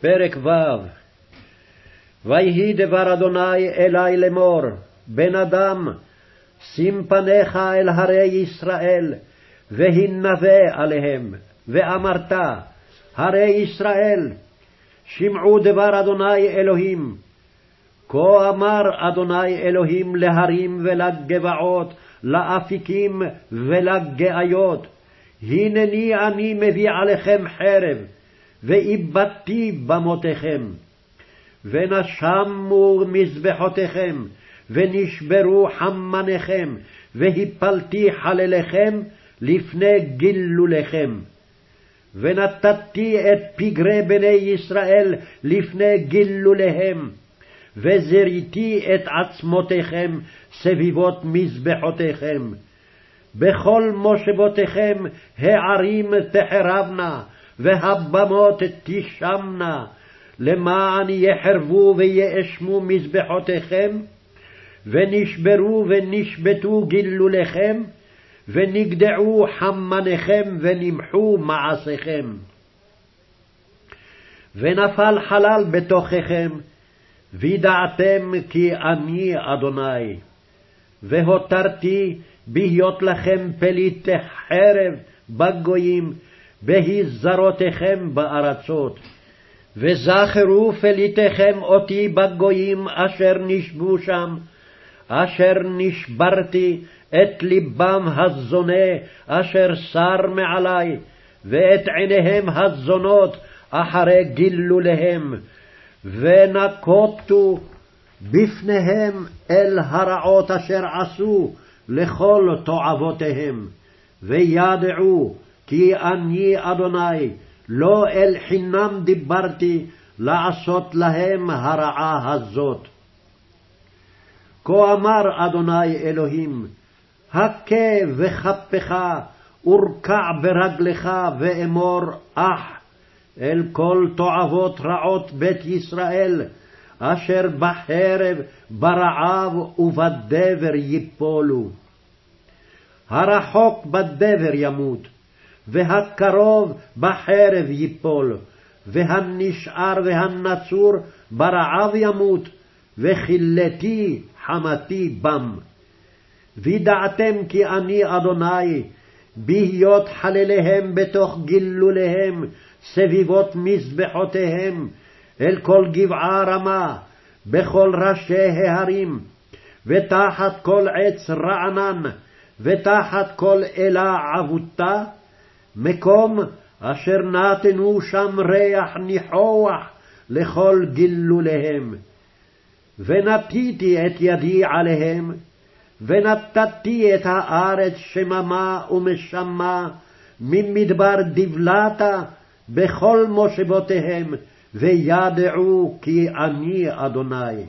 פרק ו' ויהי דבר אדוני אלי לאמור, בן אדם, שים פניך אל הרי ישראל, והנבא עליהם, ואמרת, הרי ישראל, שמעו דבר אדוני אלוהים. כה אמר אדוני אלוהים להרים ולגבעות, לאפיקים ולגאיות, הנני אני מביא עליכם חרב, ואיבדתי במותיכם. ונשמו מזבחותיכם, ונשברו חמניכם, והפלתי חלליכם לפני גילוליכם. ונתתי את פגרי בני ישראל לפני גילוליהם, וזריתי את עצמותיכם סביבות מזבחותיכם. בכל מושבותיכם הערים תחרבנה, והבמות תשמנה, למען יחרבו ויאשמו מזבחותיכם, ונשברו ונשבתו גילוליכם, ונגדעו חמניכם ונמחו מעשיכם. ונפל חלל בתוככם, וידעתם כי אני אדוני. והותרתי בהיות לכם פליטי חרב בגויים, בהזרותיכם בארצות. וזכרו פליטיכם אותי בגויים אשר נשבו שם, אשר נשברתי את לבם הזונה אשר שר מעלי, ואת עיניהם הזונות אחרי גילוליהם, ונקוטו בפניהם אל הרעות אשר עשו לכל תועבותיהם, וידעו כי אני אדוני, לא אל חינם דיברתי לעשות להם הרעה הזאת. כה אמר אדוני אלוהים, הכה וכפך, ורקע ברגלך, ואמור אח, אל כל תועבות רעות בית ישראל, אשר בחרב, ברעב ובדבר ייפולו. הרחוק בדבר ימות, והקרוב בחרב ייפול, והנשאר והנצור ברעב ימות, וכילתי חמתי בם. וידעתם כי אני אדוני, בהיות חלליהם בתוך גילוליהם, סביבות מזבחותיהם, אל כל גבעה רמה, בכל ראשי ההרים, ותחת כל עץ רענן, ותחת כל אלה עבותה, מקום אשר נתנו שם ריח ניחוח לכל גילוליהם. ונטיתי את ידי עליהם, ונתתי את הארץ שממה ומשמה, ממדבר דבלתה בכל מושבותיהם, וידעו כי אני אדוני.